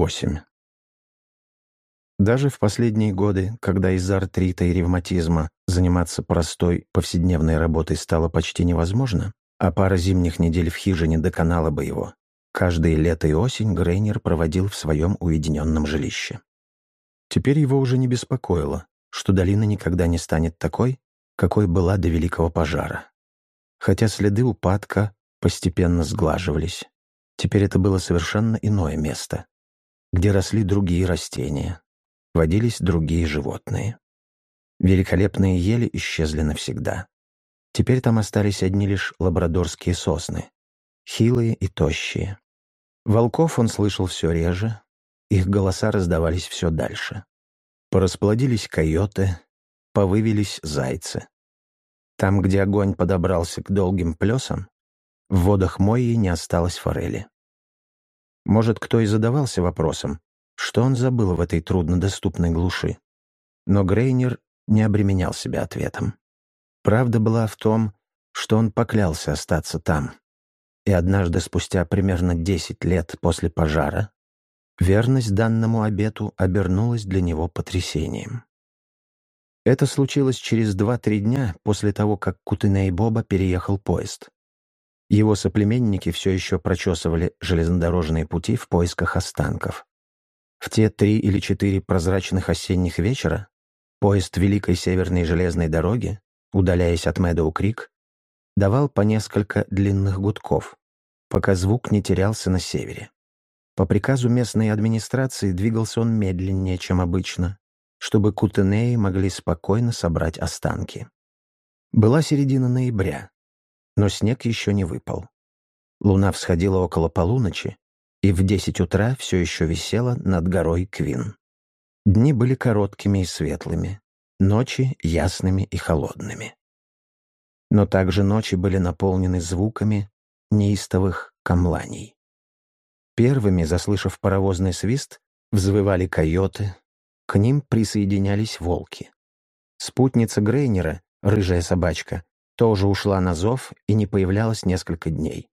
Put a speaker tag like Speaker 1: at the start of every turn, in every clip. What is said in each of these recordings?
Speaker 1: 8. Даже в последние годы, когда из-за артрита и ревматизма заниматься простой повседневной работой стало почти невозможно, а пара зимних недель в хижине доконала бы его, каждое лето и осень Грейнер проводил в своем уединенном жилище. Теперь его уже не беспокоило, что долина никогда не станет такой, какой была до Великого пожара. Хотя следы упадка постепенно сглаживались. Теперь это было совершенно иное место, где росли другие растения, водились другие животные. Великолепные ели исчезли навсегда. Теперь там остались одни лишь лабрадорские сосны, хилые и тощие. Волков он слышал все реже, их голоса раздавались все дальше. Порасплодились койоты, повывелись зайцы. Там, где огонь подобрался к долгим плесам, в водах Мойи не осталось форели. Может, кто и задавался вопросом, что он забыл в этой труднодоступной глуши. Но Грейнер не обременял себя ответом. Правда была в том, что он поклялся остаться там. И однажды, спустя примерно десять лет после пожара, верность данному обету обернулась для него потрясением. Это случилось через два-три дня после того, как Кутыней Боба переехал поезд. Его соплеменники все еще прочесывали железнодорожные пути в поисках останков. В те три или четыре прозрачных осенних вечера поезд Великой Северной железной дороги, удаляясь от Мэдоу-Крик, давал по несколько длинных гудков, пока звук не терялся на севере. По приказу местной администрации двигался он медленнее, чем обычно, чтобы кутенеи могли спокойно собрать останки. Была середина ноября, но снег еще не выпал. Луна всходила около полуночи, и в десять утра все еще висела над горой Квин. Дни были короткими и светлыми, ночи — ясными и холодными. Но также ночи были наполнены звуками неистовых камланий. Первыми, заслышав паровозный свист, взвывали койоты, к ним присоединялись волки. Спутница Грейнера, рыжая собачка, тоже ушла на зов и не появлялась несколько дней.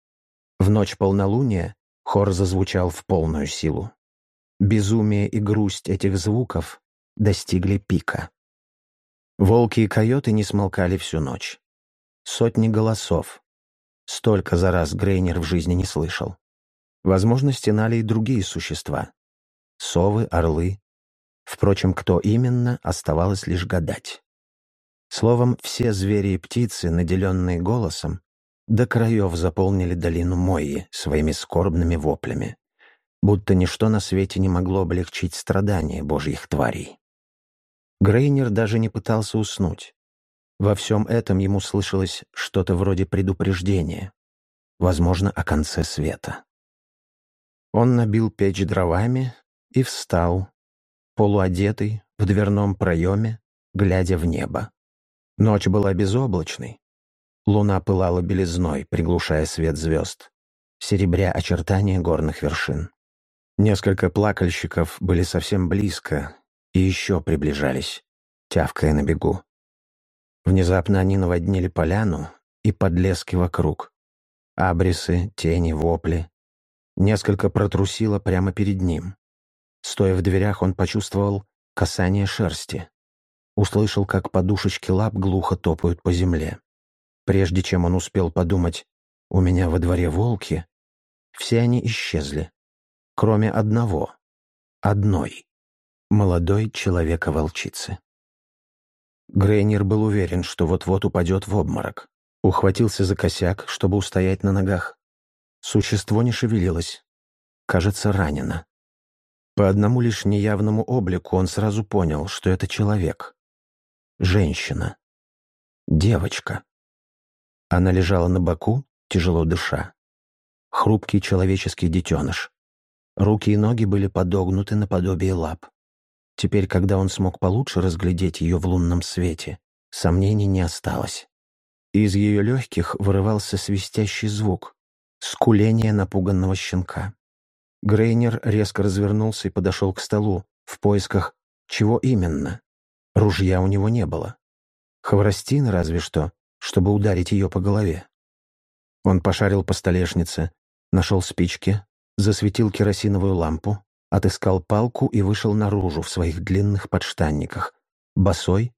Speaker 1: В ночь полнолуния хор зазвучал в полную силу. Безумие и грусть этих звуков достигли пика. Волки и койоты не смолкали всю ночь. Сотни голосов. Столько за раз Грейнер в жизни не слышал. Возможно, стенали и другие существа. Совы, орлы. Впрочем, кто именно, оставалось лишь гадать. Словом, все звери и птицы, наделенные голосом, до краев заполнили долину Мойи своими скорбными воплями, будто ничто на свете не могло облегчить страдания божьих тварей. Грейнер даже не пытался уснуть. Во всем этом ему слышалось что-то вроде предупреждения, возможно, о конце света. Он набил печь дровами и встал, полуодетый, в дверном проеме, глядя в небо. Ночь была безоблачной. Луна пылала белизной, приглушая свет звезд, серебря очертания горных вершин. Несколько плакальщиков были совсем близко и еще приближались, тявкая на бегу. Внезапно они наводнили поляну и подлески вокруг. Абрисы, тени, вопли. Несколько протрусило прямо перед ним. Стоя в дверях, он почувствовал касание шерсти услышал, как подушечки лап глухо топают по земле. Прежде чем он успел подумать «У меня во дворе волки», все они исчезли, кроме одного, одной, молодой человека-волчицы. Грейнер был уверен, что вот-вот упадет в обморок. Ухватился за косяк, чтобы устоять на ногах. Существо не шевелилось. Кажется, ранено. По одному лишь неявному облику он сразу понял, что это человек. Женщина. Девочка. Она лежала на боку, тяжело дыша. Хрупкий человеческий детеныш. Руки и ноги были подогнуты наподобие лап. Теперь, когда он смог получше разглядеть ее в лунном свете, сомнений не осталось. Из ее легких вырывался свистящий звук, скуление напуганного щенка. Грейнер резко развернулся и подошел к столу, в поисках чего именно. Ружья у него не было. Хворостин разве что, чтобы ударить ее по голове. Он пошарил по столешнице, нашел спички, засветил керосиновую лампу, отыскал палку и вышел наружу в своих длинных подштанниках, босой,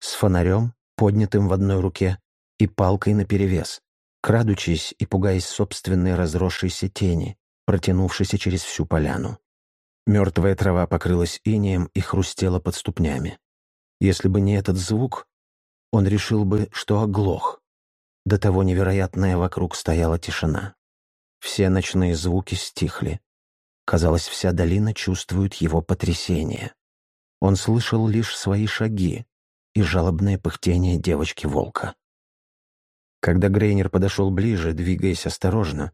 Speaker 1: с фонарем, поднятым в одной руке, и палкой наперевес, крадучись и пугаясь собственной разросшейся тени, протянувшейся через всю поляну. Мертвая трава покрылась инеем и хрустела под ступнями. Если бы не этот звук, он решил бы, что оглох. До того невероятная вокруг стояла тишина. Все ночные звуки стихли. Казалось, вся долина чувствует его потрясение. Он слышал лишь свои шаги и жалобное пыхтение девочки-волка. Когда Грейнер подошел ближе, двигаясь осторожно,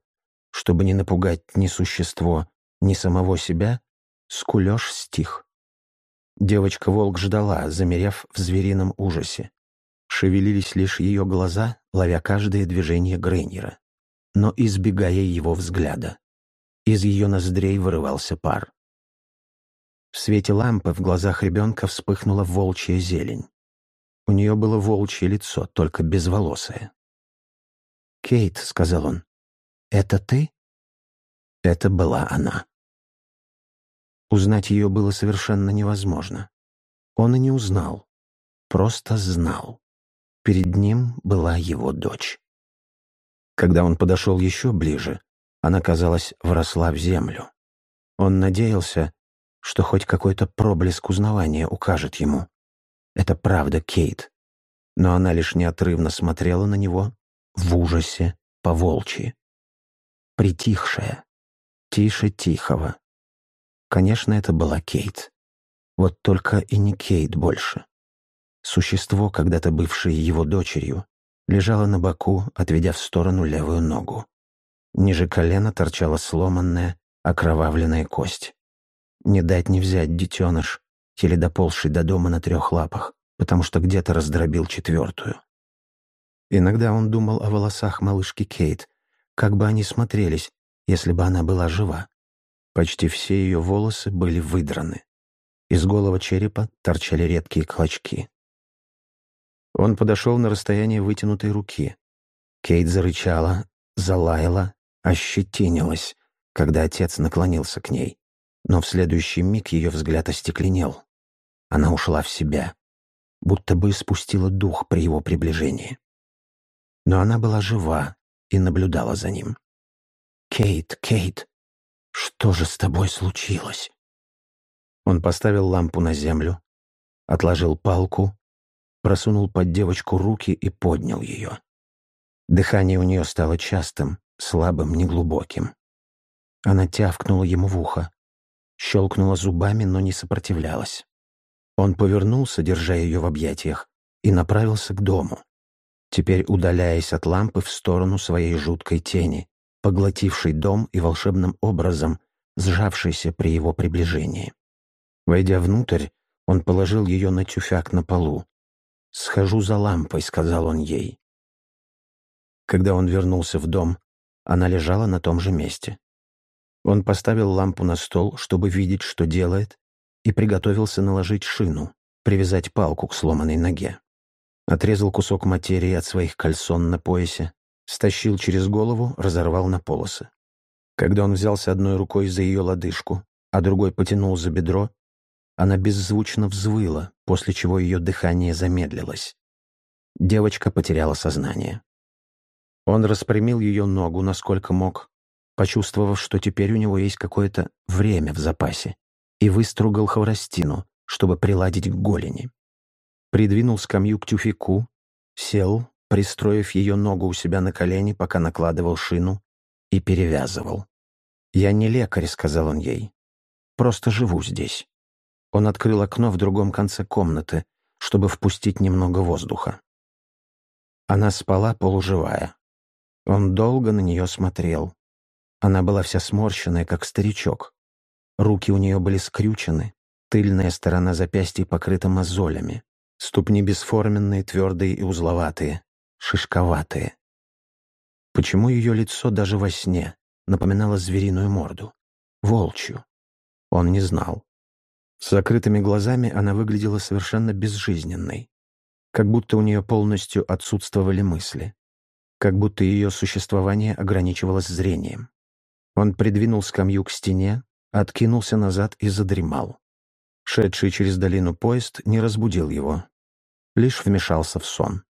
Speaker 1: чтобы не напугать ни существо, ни самого себя, скулеж стих. Девочка-волк ждала, замерев в зверином ужасе. Шевелились лишь ее глаза, ловя каждое движение Грейнера, но избегая его взгляда. Из ее ноздрей вырывался пар. В свете лампы в глазах ребенка вспыхнула волчья зелень. У нее было волчье лицо, только безволосое. «Кейт», — сказал он, — «это ты?» Это была она. Узнать ее было совершенно невозможно. Он и не узнал, просто знал. Перед ним была его дочь. Когда он подошел еще ближе, она, казалось, вросла в землю. Он надеялся, что хоть какой-то проблеск узнавания укажет ему. Это правда Кейт. Но она лишь неотрывно смотрела на него в ужасе по волчьи. Притихшая, тише тихого. Конечно, это была Кейт. Вот только и не Кейт больше. Существо, когда-то бывшее его дочерью, лежало на боку, отведя в сторону левую ногу. Ниже колена торчала сломанная, окровавленная кость. Не дать не взять детеныш, еле до дома на трех лапах, потому что где-то раздробил четвертую. Иногда он думал о волосах малышки Кейт, как бы они смотрелись, если бы она была жива. Почти все ее волосы были выдраны. Из голого черепа торчали редкие клочки. Он подошел на расстояние вытянутой руки. Кейт зарычала, залаяла, ощетинилась, когда отец наклонился к ней. Но в следующий миг ее взгляд остекленел. Она ушла в себя, будто бы спустила дух при его приближении. Но она была жива и наблюдала за ним. «Кейт, Кейт, что же с тобой случилось?» Он поставил лампу на землю, отложил палку, просунул под девочку руки и поднял ее. Дыхание у нее стало частым, слабым, неглубоким. Она тявкнула ему в ухо, щелкнула зубами, но не сопротивлялась. Он повернулся, держа ее в объятиях, и направился к дому, теперь удаляясь от лампы в сторону своей жуткой тени, поглотившей дом и волшебным образом сжавшейся при его приближении. Войдя внутрь, он положил ее на тюфяк на полу. «Схожу за лампой», — сказал он ей. Когда он вернулся в дом, она лежала на том же месте. Он поставил лампу на стол, чтобы видеть, что делает, и приготовился наложить шину, привязать палку к сломанной ноге. Отрезал кусок материи от своих кальсон на поясе, стащил через голову, разорвал на полосы. Когда он взялся одной рукой за ее лодыжку, а другой потянул за бедро, она беззвучно взвыла, после чего ее дыхание замедлилось. Девочка потеряла сознание. Он распрямил ее ногу, насколько мог, почувствовав, что теперь у него есть какое-то время в запасе, и выстругал хворостину, чтобы приладить к голени. Придвинул скамью к тюфику, сел, пристроив ее ногу у себя на колени, пока накладывал шину, и перевязывал. «Я не лекарь», — сказал он ей. «Просто живу здесь». Он открыл окно в другом конце комнаты, чтобы впустить немного воздуха. Она спала полуживая. Он долго на нее смотрел. Она была вся сморщенная, как старичок. Руки у нее были скрючены, тыльная сторона запястья покрыта мозолями, ступни бесформенные, твердые и узловатые, шишковатые. Почему ее лицо даже во сне напоминало звериную морду? Волчью. Он не знал. С закрытыми глазами она выглядела совершенно безжизненной, как будто у нее полностью отсутствовали мысли как будто ее существование ограничивалось зрением. Он придвинул скамью к стене, откинулся назад и задремал. Шедший через долину поезд не разбудил его, лишь вмешался в сон.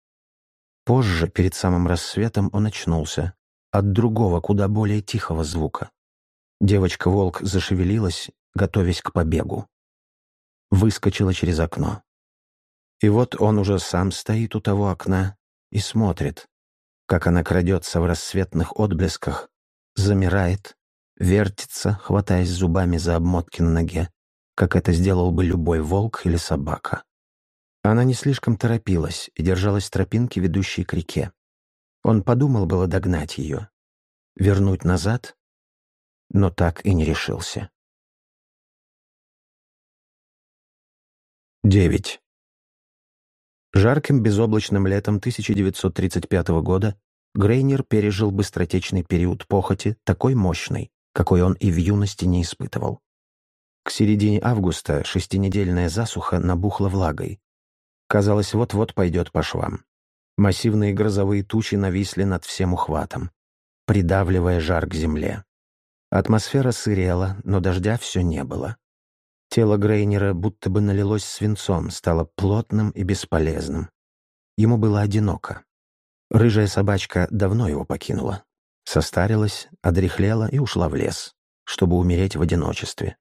Speaker 1: Позже, перед самым рассветом, он очнулся от другого, куда более тихого звука. Девочка-волк зашевелилась, готовясь к побегу. Выскочила через окно. И вот он уже сам стоит у того окна и смотрит, как она крадется в рассветных отблесках, замирает, вертится, хватаясь зубами за обмотки на ноге, как это сделал бы любой волк или собака. Она не слишком торопилась и держалась тропинки, ведущей к реке. Он подумал было догнать ее, вернуть назад, но так и не решился. 9. Жарким безоблачным летом 1935 года Грейнер пережил быстротечный период похоти, такой мощный, какой он и в юности не испытывал. К середине августа шестинедельная засуха набухла влагой. Казалось, вот-вот пойдет по швам. Массивные грозовые тучи нависли над всем ухватом, придавливая жар к земле. Атмосфера сырела, но дождя все не было. Тело Грейнера будто бы налилось свинцом, стало плотным и бесполезным. Ему было одиноко. Рыжая собачка давно его покинула. Состарилась, одряхлела и ушла в лес, чтобы умереть в одиночестве.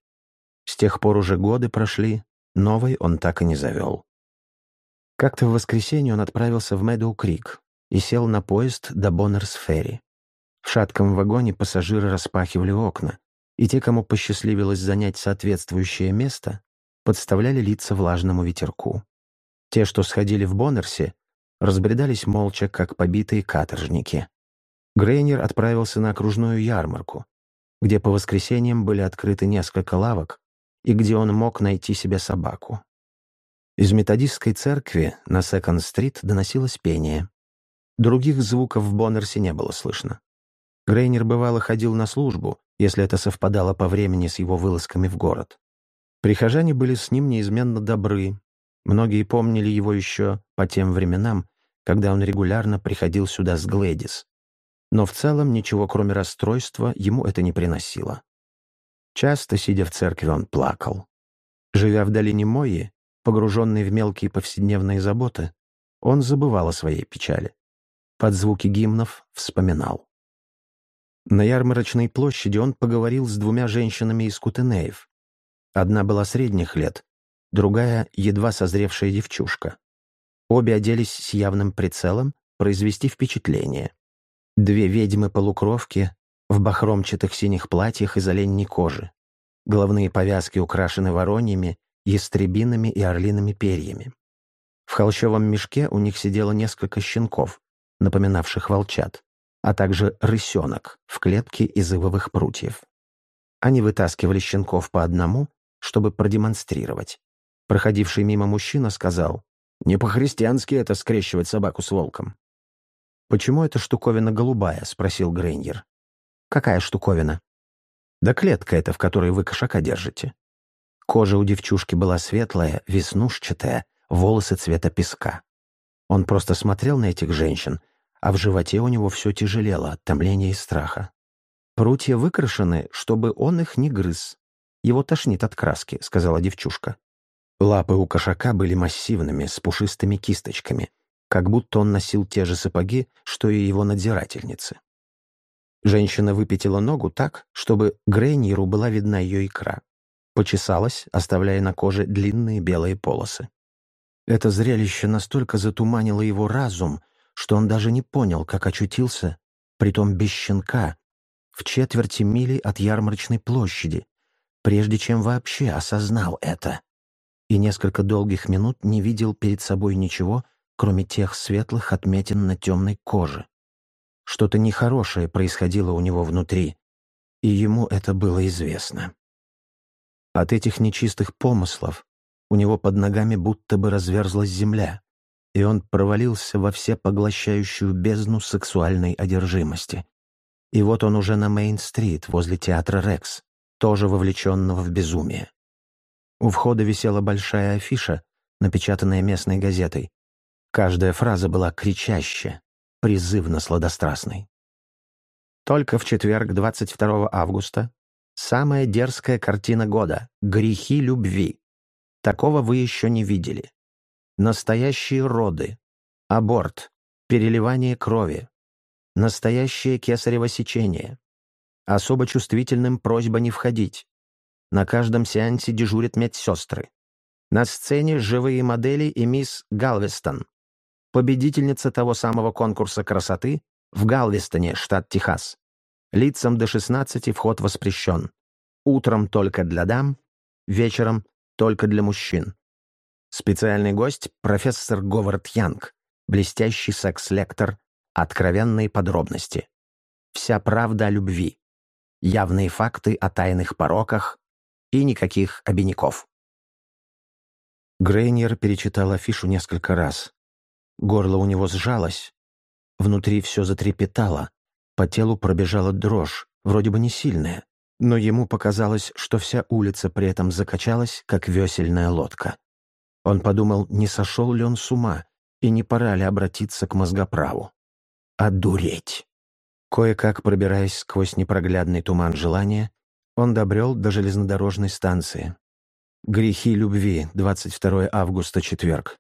Speaker 1: С тех пор уже годы прошли, новой он так и не завел. Как-то в воскресенье он отправился в Мэдоу-Крик и сел на поезд до Боннерс-Ферри. В шатком вагоне пассажиры распахивали окна, и те, кому посчастливилось занять соответствующее место, подставляли лица влажному ветерку. Те, что сходили в Боннерсе, разбредались молча, как побитые каторжники. Грейнер отправился на окружную ярмарку, где по воскресеньям были открыты несколько лавок и где он мог найти себе собаку. Из методистской церкви на Секонд-стрит доносилось пение. Других звуков в Боннерсе не было слышно. Грейнер бывало ходил на службу, если это совпадало по времени с его вылазками в город. Прихожане были с ним неизменно добры. Многие помнили его еще по тем временам, когда он регулярно приходил сюда с Глэдис. Но в целом ничего, кроме расстройства, ему это не приносило. Часто, сидя в церкви, он плакал. Живя в долине Мои, Погруженный в мелкие повседневные заботы, он забывал о своей печали. Под звуки гимнов вспоминал. На ярмарочной площади он поговорил с двумя женщинами из Кутенеев. Одна была средних лет, другая — едва созревшая девчушка. Обе оделись с явным прицелом произвести впечатление. Две ведьмы-полукровки в бахромчатых синих платьях из оленьей кожи. Головные повязки украшены вороньями ястребиными и орлиными перьями. В холщовом мешке у них сидело несколько щенков, напоминавших волчат, а также рысенок в клетке из ивовых прутьев. Они вытаскивали щенков по одному, чтобы продемонстрировать. Проходивший мимо мужчина сказал, «Не по-христиански это скрещивать собаку с волком». «Почему эта штуковина голубая?» — спросил Грейнер. «Какая штуковина?» «Да клетка эта, в которой вы кошака держите». Кожа у девчушки была светлая, веснушчатая, волосы цвета песка. Он просто смотрел на этих женщин, а в животе у него все тяжелело от томления и страха. «Прутья выкрашены, чтобы он их не грыз. Его тошнит от краски», — сказала девчушка. Лапы у кошака были массивными, с пушистыми кисточками, как будто он носил те же сапоги, что и его надзирательницы. Женщина выпятила ногу так, чтобы Грейниру была видна ее икра почесалась, оставляя на коже длинные белые полосы. Это зрелище настолько затуманило его разум, что он даже не понял, как очутился, притом без щенка, в четверти мили от ярмарочной площади, прежде чем вообще осознал это. И несколько долгих минут не видел перед собой ничего, кроме тех светлых отметин на темной коже. Что-то нехорошее происходило у него внутри, и ему это было известно. От этих нечистых помыслов у него под ногами будто бы разверзлась земля, и он провалился во все поглощающую бездну сексуальной одержимости. И вот он уже на Мейн-стрит, возле театра «Рекс», тоже вовлеченного в безумие. У входа висела большая афиша, напечатанная местной газетой. Каждая фраза была кричащая, призывно-сладострастной. Только в четверг, 22 августа, Самая дерзкая картина года — «Грехи любви». Такого вы еще не видели. Настоящие роды, аборт, переливание крови, настоящее кесарево сечение. Особо чувствительным просьба не входить. На каждом сеансе дежурят медсестры. На сцене живые модели и мисс Галвестон, победительница того самого конкурса красоты в Галвестоне, штат Техас. Лицам до 16 вход воспрещен. Утром только для дам, вечером только для мужчин. Специальный гость — профессор Говард Янг, блестящий секс-лектор, откровенные подробности. Вся правда о любви, явные факты о тайных пороках и никаких обиняков. Грейнер перечитал афишу несколько раз. Горло у него сжалось, внутри все затрепетало, по телу пробежала дрожь, вроде бы не сильная, но ему показалось, что вся улица при этом закачалась, как весельная лодка. Он подумал, не сошел ли он с ума, и не пора ли обратиться к мозгоправу. Одуреть! Кое-как пробираясь сквозь непроглядный туман желания, он добрел до железнодорожной станции. «Грехи любви», 22 августа, четверг.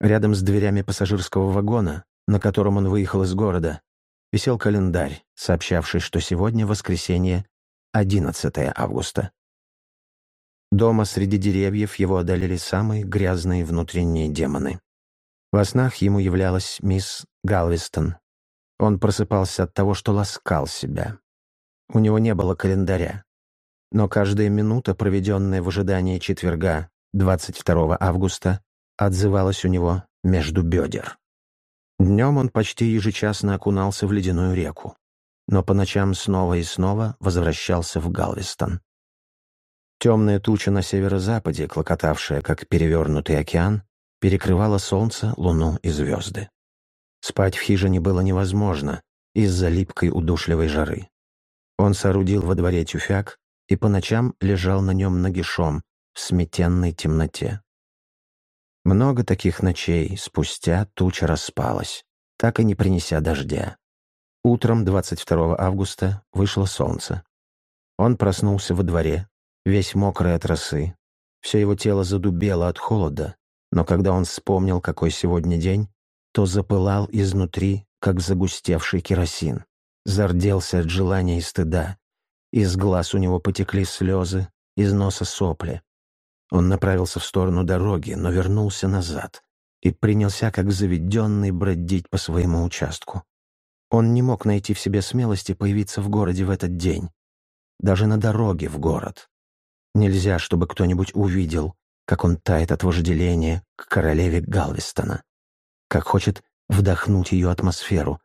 Speaker 1: Рядом с дверями пассажирского вагона, на котором он выехал из города, висел календарь, сообщавший, что сегодня воскресенье, 11 августа. Дома среди деревьев его одолели самые грязные внутренние демоны. Во снах ему являлась мисс Галвестон. Он просыпался от того, что ласкал себя. У него не было календаря. Но каждая минута, проведенная в ожидании четверга, 22 августа, отзывалась у него между бедер. Днем он почти ежечасно окунался в ледяную реку, но по ночам снова и снова возвращался в Галвестон. Темная туча на северо-западе, клокотавшая, как перевернутый океан, перекрывала солнце, луну и звезды. Спать в хижине было невозможно из-за липкой удушливой жары. Он соорудил во дворе тюфяк и по ночам лежал на нем нагишом в сметенной темноте. Много таких ночей спустя туча распалась, так и не принеся дождя. Утром 22 августа вышло солнце. Он проснулся во дворе, весь мокрый от росы. Все его тело задубело от холода, но когда он вспомнил, какой сегодня день, то запылал изнутри, как загустевший керосин. Зарделся от желания и стыда. Из глаз у него потекли слезы, из носа сопли. Он направился в сторону дороги, но вернулся назад и принялся, как заведенный, бродить по своему участку. Он не мог найти в себе смелости появиться в городе в этот день. Даже на дороге в город. Нельзя, чтобы кто-нибудь увидел, как он тает от вожделения к королеве Галвестона. Как хочет вдохнуть ее атмосферу,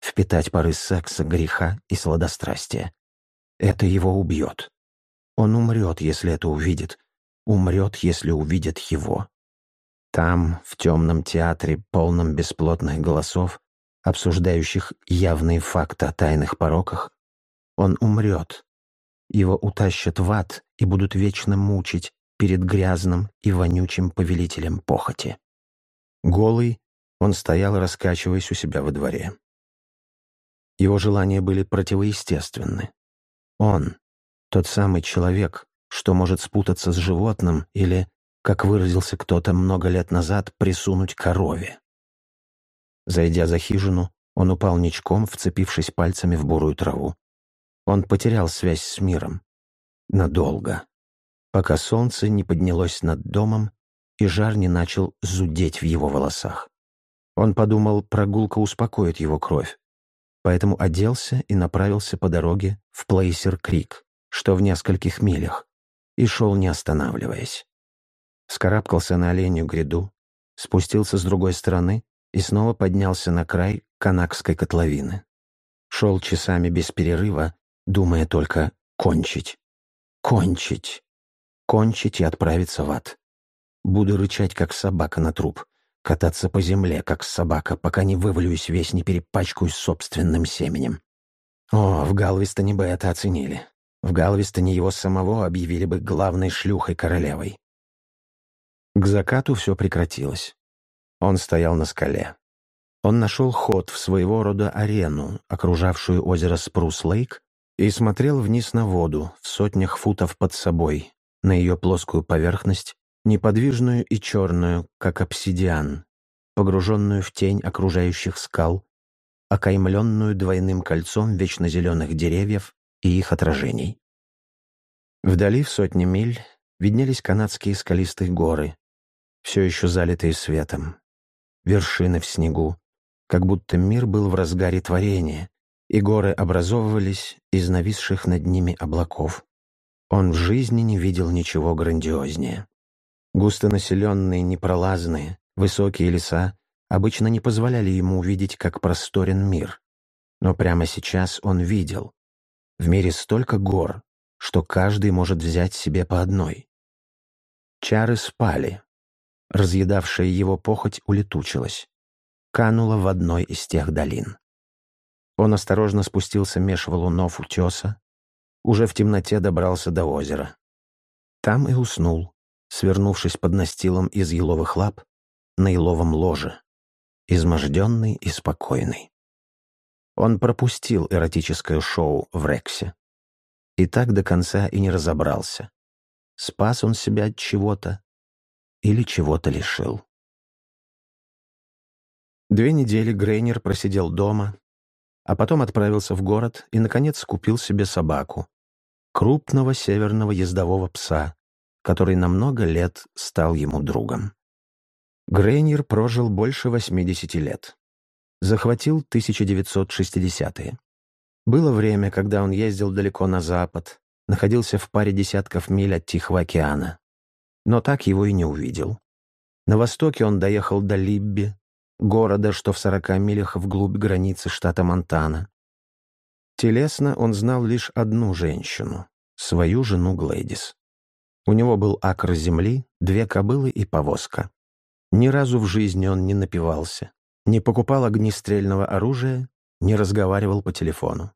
Speaker 1: впитать пары секса, греха и сладострастия. Это его убьет. Он умрет, если это увидит, умрет, если увидят его. Там, в темном театре, полном бесплотных голосов, обсуждающих явные факты о тайных пороках, он умрет. Его утащат в ад и будут вечно мучить перед грязным и вонючим повелителем похоти. Голый, он стоял, раскачиваясь у себя во дворе. Его желания были противоестественны. Он, тот самый человек, что может спутаться с животным или, как выразился кто-то много лет назад, присунуть корове. Зайдя за хижину, он упал ничком, вцепившись пальцами в бурую траву. Он потерял связь с миром. Надолго. Пока солнце не поднялось над домом, и жар не начал зудеть в его волосах. Он подумал, прогулка успокоит его кровь, поэтому оделся и направился по дороге в Плейсер-Крик, что в нескольких милях, и шел не останавливаясь. Скарабкался на оленью гряду, спустился с другой стороны и снова поднялся на край канакской котловины. Шел часами без перерыва, думая только «кончить, кончить, кончить и отправиться в ад». Буду рычать, как собака на труп, кататься по земле, как собака, пока не вывалюсь весь, не перепачкаюсь собственным семенем. О, в Галвестоне бы это оценили. В Галвестоне его самого объявили бы главной шлюхой-королевой. К закату все прекратилось. Он стоял на скале. Он нашел ход в своего рода арену, окружавшую озеро Спрус-Лейк, и смотрел вниз на воду в сотнях футов под собой, на ее плоскую поверхность, неподвижную и черную, как обсидиан, погруженную в тень окружающих скал, окаймленную двойным кольцом вечно деревьев и их отражений. Вдали в сотни миль виднелись канадские скалистые горы, все еще залитые светом, вершины в снегу, как будто мир был в разгаре творения, и горы образовывались из нависших над ними облаков. Он в жизни не видел ничего грандиознее. Густонаселенные, непролазные, высокие леса обычно не позволяли ему увидеть, как просторен мир. Но прямо сейчас он видел. В мире столько гор, что каждый может взять себе по одной. Чары спали. Разъедавшая его похоть улетучилась. Канула в одной из тех долин. Он осторожно спустился меж валунов утеса, уже в темноте добрался до озера. Там и уснул, свернувшись под настилом из еловых лап на еловом ложе, изможденный и спокойный. Он пропустил эротическое шоу в Рексе. И так до конца и не разобрался. Спас он себя от чего-то или чего-то лишил. Две недели Грейнер просидел дома, а потом отправился в город и, наконец, купил себе собаку. Крупного северного ездового пса, который на много лет стал ему другом. Грейнер прожил больше 80 лет. Захватил 1960-е. Было время, когда он ездил далеко на запад, находился в паре десятков миль от Тихого океана. Но так его и не увидел. На востоке он доехал до Либби, города, что в 40 милях вглубь границы штата Монтана. Телесно он знал лишь одну женщину, свою жену Глэдис. У него был акр земли, две кобылы и повозка. Ни разу в жизни он не напивался, не покупал огнестрельного оружия, не разговаривал по телефону.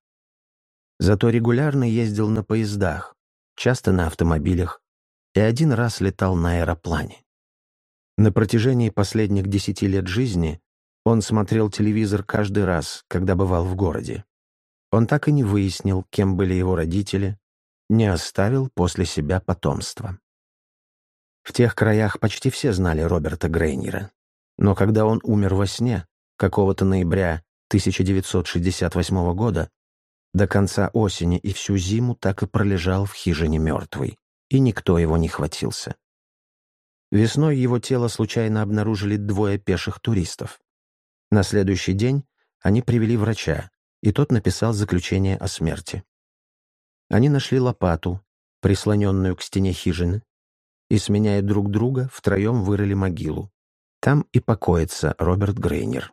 Speaker 1: Зато регулярно ездил на поездах, часто на автомобилях, и один раз летал на аэроплане. На протяжении последних десяти лет жизни он смотрел телевизор каждый раз, когда бывал в городе. Он так и не выяснил, кем были его родители, не оставил после себя потомства. В тех краях почти все знали Роберта Грейнера. Но когда он умер во сне, какого-то ноября 1968 года, до конца осени и всю зиму так и пролежал в хижине мертвый, и никто его не хватился. Весной его тело случайно обнаружили двое пеших туристов. На следующий день они привели врача, и тот написал заключение о смерти. Они нашли лопату, прислоненную к стене хижины, и, сменяя друг друга, втроем вырыли могилу. Там и покоится Роберт Грейнер.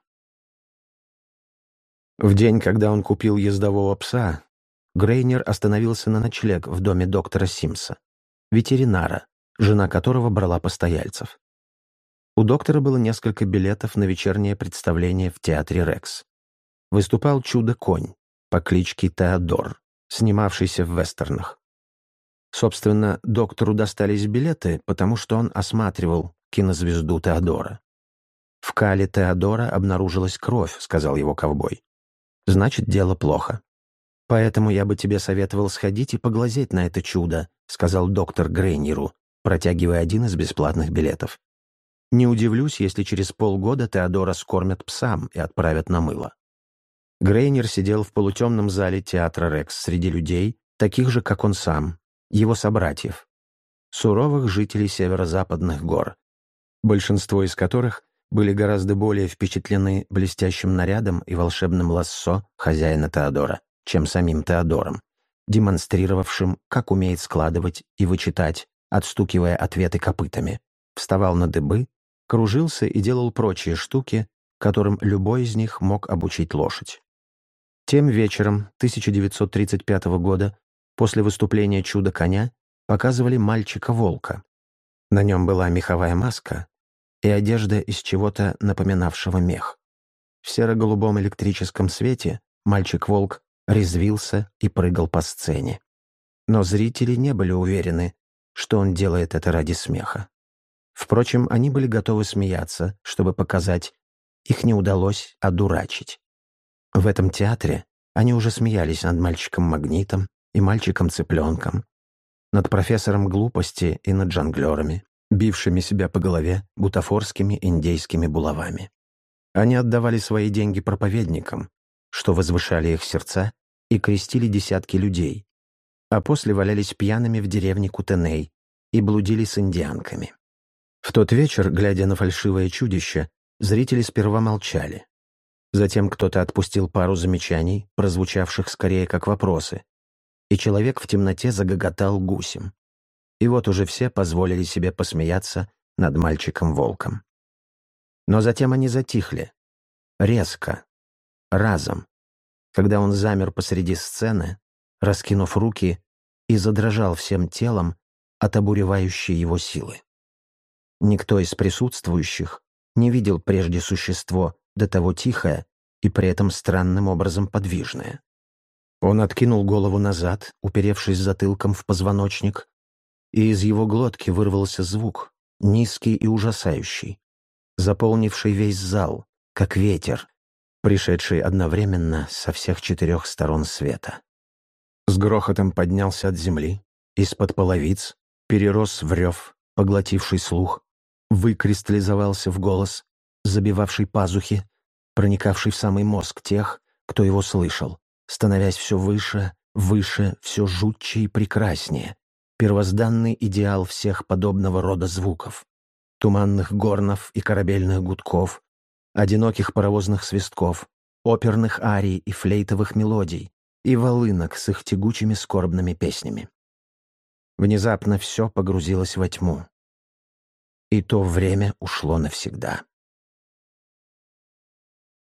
Speaker 1: В день, когда он купил ездового пса, Грейнер остановился на ночлег в доме доктора Симса, ветеринара, жена которого брала постояльцев. У доктора было несколько билетов на вечернее представление в театре «Рекс». Выступал чудо-конь по кличке Теодор, снимавшийся в вестернах. Собственно, доктору достались билеты, потому что он осматривал кинозвезду Теодора. «В кале Теодора обнаружилась кровь», — сказал его ковбой значит, дело плохо. Поэтому я бы тебе советовал сходить и поглазеть на это чудо», сказал доктор Грейнеру, протягивая один из бесплатных билетов. «Не удивлюсь, если через полгода Теодора скормят псам и отправят на мыло». Грейнер сидел в полутемном зале театра Рекс среди людей, таких же, как он сам, его собратьев, суровых жителей северо-западных гор, большинство из которых были гораздо более впечатлены блестящим нарядом и волшебным лассо хозяина Теодора, чем самим Теодором, демонстрировавшим, как умеет складывать и вычитать, отстукивая ответы копытами. Вставал на дыбы, кружился и делал прочие штуки, которым любой из них мог обучить лошадь. Тем вечером 1935 года, после выступления «Чудо-коня», показывали мальчика-волка. На нем была меховая маска, и одежда из чего-то напоминавшего мех. В серо-голубом электрическом свете мальчик-волк резвился и прыгал по сцене. Но зрители не были уверены, что он делает это ради смеха. Впрочем, они были готовы смеяться, чтобы показать, их не удалось одурачить. В этом театре Они уже смеялись над мальчиком-магнитом и мальчиком-цыпленком, над профессором глупости и над жонглерами, бившими себя по голове бутафорскими индейскими булавами. Они отдавали свои деньги проповедникам, что возвышали их сердца и крестили десятки людей, а после валялись пьяными в деревне Кутеней и блудили с индианками. В тот вечер, глядя на фальшивое чудище, зрители сперва молчали. Затем кто-то отпустил пару замечаний, прозвучавших скорее как вопросы, и человек в темноте загоготал гусем. И вот уже все позволили себе посмеяться над мальчиком-волком. Но затем они затихли. Резко. Разом. Когда он замер посреди сцены, раскинув руки, и задрожал всем телом от обуревающей его силы. Никто из присутствующих не видел прежде существо до того тихое и при этом странным образом подвижное. Он откинул голову назад, уперевшись затылком в позвоночник, и из его глотки вырвался звук, низкий и ужасающий, заполнивший весь зал, как ветер, пришедший одновременно со всех четырех сторон света. С грохотом поднялся от земли, из-под половиц, перерос в рев, поглотивший слух, выкристаллизовался в голос, забивавший пазухи, проникавший в самый мозг тех, кто его слышал, становясь все выше, выше, все жутче и прекраснее, первозданный идеал всех подобного рода звуков, туманных горнов и корабельных гудков, одиноких паровозных свистков, оперных арий и флейтовых мелодий, и волынок с их тягучими скорбными песнями. Внезапно все погрузилось во тьму. И то время ушло навсегда.